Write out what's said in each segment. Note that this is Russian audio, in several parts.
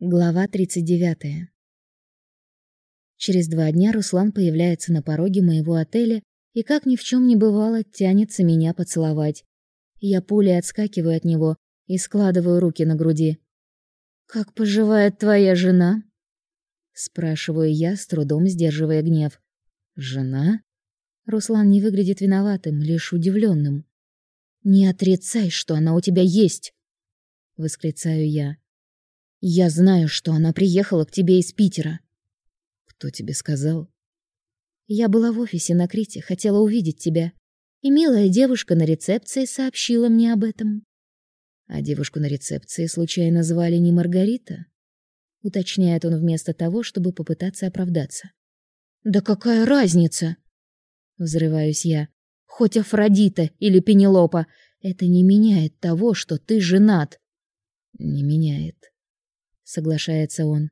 Глава 39. Через два дня Руслан появляется на пороге моего отеля и, как ни в чем не бывало, тянется меня поцеловать. Я пулей отскакиваю от него и складываю руки на груди. «Как поживает твоя жена?» Спрашиваю я, с трудом сдерживая гнев. «Жена?» Руслан не выглядит виноватым, лишь удивленным. «Не отрицай, что она у тебя есть!» Восклицаю я. Я знаю, что она приехала к тебе из Питера. Кто тебе сказал? Я была в офисе на Крите, хотела увидеть тебя. И милая девушка на рецепции сообщила мне об этом. А девушку на рецепции случайно звали не Маргарита? Уточняет он вместо того, чтобы попытаться оправдаться. Да какая разница? Взрываюсь я. Хоть Афродита или Пенелопа, это не меняет того, что ты женат. Не меняет соглашается он.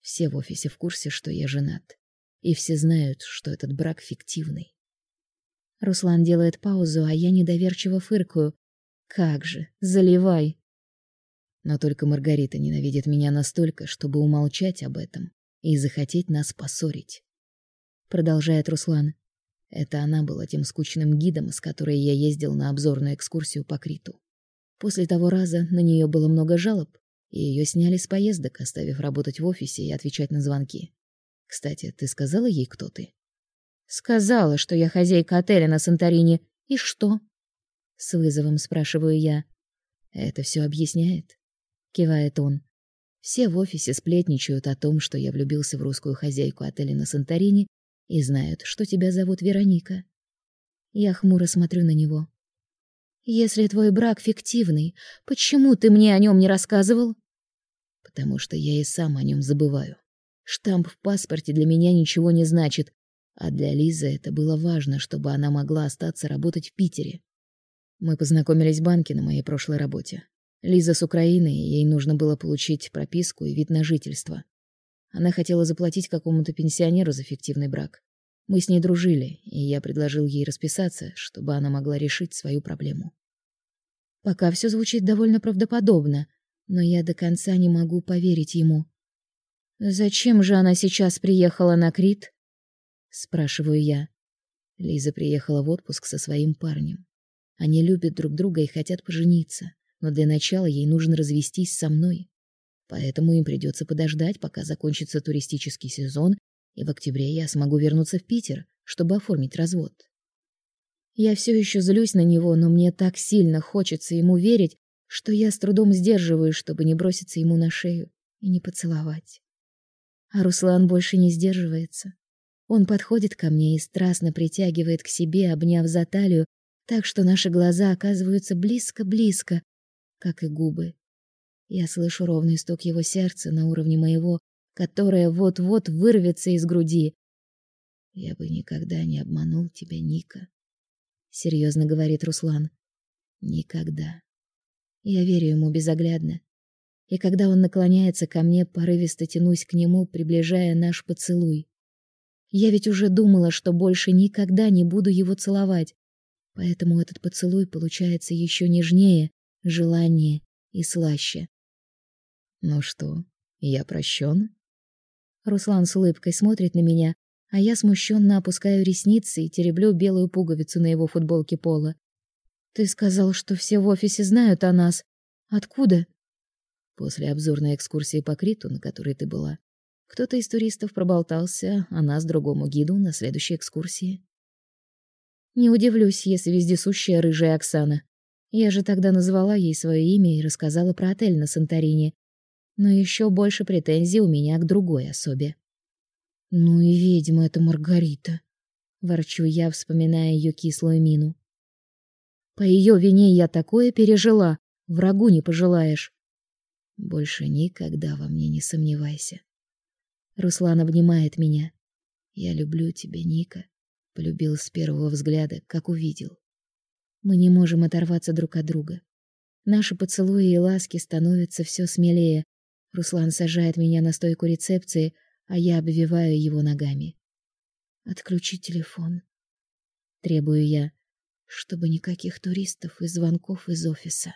Все в офисе в курсе, что я женат, и все знают, что этот брак фиктивный. Руслан делает паузу, а я недоверчиво фыркаю. Как же, заливай. Но только Маргарита ненавидит меня настолько, чтобы умолчать об этом и захотеть нас поссорить. Продолжает Руслан. Это она была тем скучным гидом, с которой я ездил на обзорную экскурсию по Криту. После того раза на нее было много жалоб, и ее сняли с поездок, оставив работать в офисе и отвечать на звонки. Кстати, ты сказала ей, кто ты? Сказала, что я хозяйка отеля на Санторини. И что? С вызовом спрашиваю я. Это все объясняет, кивает он. Все в офисе сплетничают о том, что я влюбился в русскую хозяйку отеля на Санторини и знают, что тебя зовут Вероника. Я хмуро смотрю на него. Если твой брак фиктивный, почему ты мне о нем не рассказывал? потому что я и сам о нем забываю. Штамп в паспорте для меня ничего не значит, а для Лизы это было важно, чтобы она могла остаться работать в Питере. Мы познакомились в банке на моей прошлой работе. Лиза с Украины, ей нужно было получить прописку и вид на жительство. Она хотела заплатить какому-то пенсионеру за фиктивный брак. Мы с ней дружили, и я предложил ей расписаться, чтобы она могла решить свою проблему. Пока все звучит довольно правдоподобно, но я до конца не могу поверить ему. Зачем же она сейчас приехала на Крит? спрашиваю я. Лиза приехала в отпуск со своим парнем. Они любят друг друга и хотят пожениться, но для начала ей нужно развестись со мной. Поэтому им придется подождать, пока закончится туристический сезон, и в октябре я смогу вернуться в Питер, чтобы оформить развод. Я все еще злюсь на него, но мне так сильно хочется ему верить, что я с трудом сдерживаюсь, чтобы не броситься ему на шею и не поцеловать. А Руслан больше не сдерживается. Он подходит ко мне и страстно притягивает к себе, обняв за талию, так что наши глаза оказываются близко-близко, как и губы. Я слышу ровный стук его сердца на уровне моего, которое вот-вот вырвется из груди. Я бы никогда не обманул тебя, Ника, серьезно говорит Руслан. Никогда. Я верю ему безоглядно. И когда он наклоняется ко мне, порывисто тянусь к нему, приближая наш поцелуй. Я ведь уже думала, что больше никогда не буду его целовать. Поэтому этот поцелуй получается еще нежнее, желаннее и слаще. Ну что, я прощен? Руслан с улыбкой смотрит на меня, а я смущенно опускаю ресницы и тереблю белую пуговицу на его футболке пола. Ты сказал, что все в офисе знают о нас. Откуда? После обзорной экскурсии по Криту, на которой ты была, кто-то из туристов проболтался о нас другому гиду на следующей экскурсии. Не удивлюсь, если вездесущая рыжая Оксана. Я же тогда назвала ей свое имя и рассказала про отель на Санторини. Но еще больше претензий у меня к другой особе. Ну и ведьма эта Маргарита, ворчу я, вспоминая ее кислую мину. По ее вине я такое пережила, врагу не пожелаешь. Больше никогда во мне не сомневайся. Руслан обнимает меня. Я люблю тебя, Ника. Полюбил с первого взгляда, как увидел. Мы не можем оторваться друг от друга. Наши поцелуи и ласки становятся все смелее. Руслан сажает меня на стойку рецепции, а я обвиваю его ногами. Отключи телефон, требую я чтобы никаких туристов и звонков из офиса.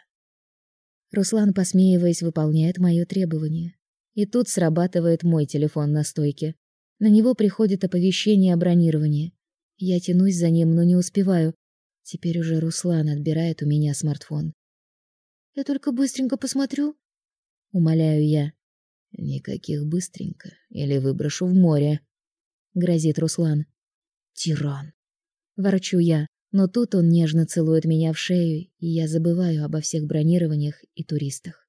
Руслан, посмеиваясь, выполняет мое требование. И тут срабатывает мой телефон на стойке. На него приходит оповещение о бронировании. Я тянусь за ним, но не успеваю. Теперь уже Руслан отбирает у меня смартфон. Я только быстренько посмотрю, умоляю я. Никаких быстренько, или выброшу в море, грозит Руслан. Тиран. Ворчу я, но тут он нежно целует меня в шею, и я забываю обо всех бронированиях и туристах.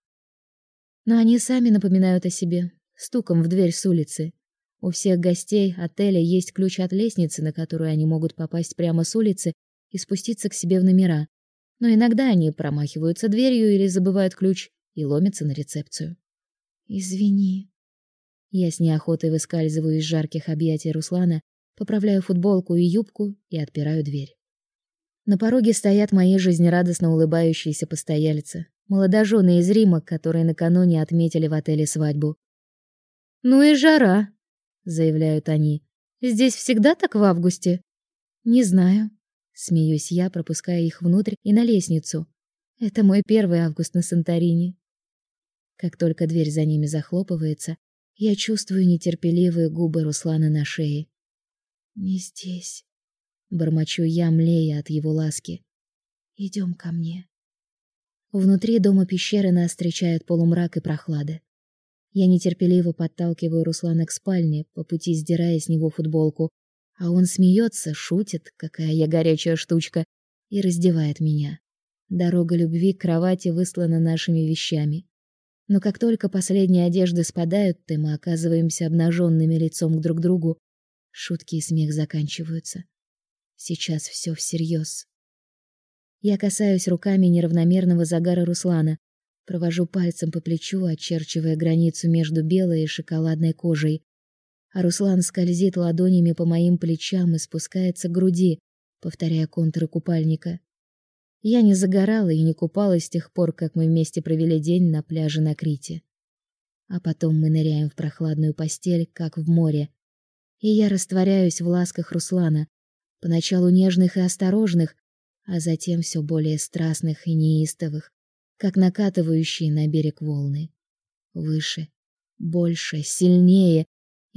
Но они сами напоминают о себе, стуком в дверь с улицы. У всех гостей отеля есть ключ от лестницы, на которую они могут попасть прямо с улицы и спуститься к себе в номера. Но иногда они промахиваются дверью или забывают ключ и ломятся на рецепцию. Извини. Я с неохотой выскальзываю из жарких объятий Руслана, поправляю футболку и юбку и отпираю дверь. На пороге стоят мои жизнерадостно улыбающиеся постояльцы, молодожены из Рима, которые накануне отметили в отеле свадьбу. Ну и жара, заявляют они. Здесь всегда так в августе? Не знаю, смеюсь я, пропуская их внутрь и на лестницу. Это мой первый август на Санторини. Как только дверь за ними захлопывается, я чувствую нетерпеливые губы Руслана на шее. Не здесь, бормочу я, млея от его ласки. Идем ко мне. Внутри дома пещеры нас встречает полумрак и прохлада. Я нетерпеливо подталкиваю Руслана к спальне, по пути сдирая с него футболку, а он смеется, шутит, какая я горячая штучка, и раздевает меня. Дорога любви к кровати выслана нашими вещами. Но как только последние одежды спадают, и мы оказываемся обнаженными лицом к друг другу, шутки и смех заканчиваются. Сейчас все всерьез. Я касаюсь руками неравномерного загара Руслана, Провожу пальцем по плечу, очерчивая границу между белой и шоколадной кожей. А Руслан скользит ладонями по моим плечам и спускается к груди, повторяя контуры купальника. Я не загорала и не купалась с тех пор, как мы вместе провели день на пляже на Крите. А потом мы ныряем в прохладную постель, как в море. И я растворяюсь в ласках Руслана, поначалу нежных и осторожных, а затем все более страстных и неистовых, как накатывающие на берег волны. Выше, больше, сильнее,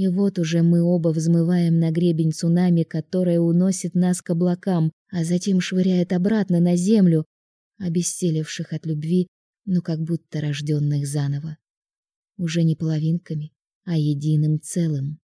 и вот уже мы оба взмываем на гребень цунами, которое уносит нас к облакам, а затем швыряет обратно на землю, обессилевших от любви, но как будто рожденных заново. Уже не половинками, а единым целым.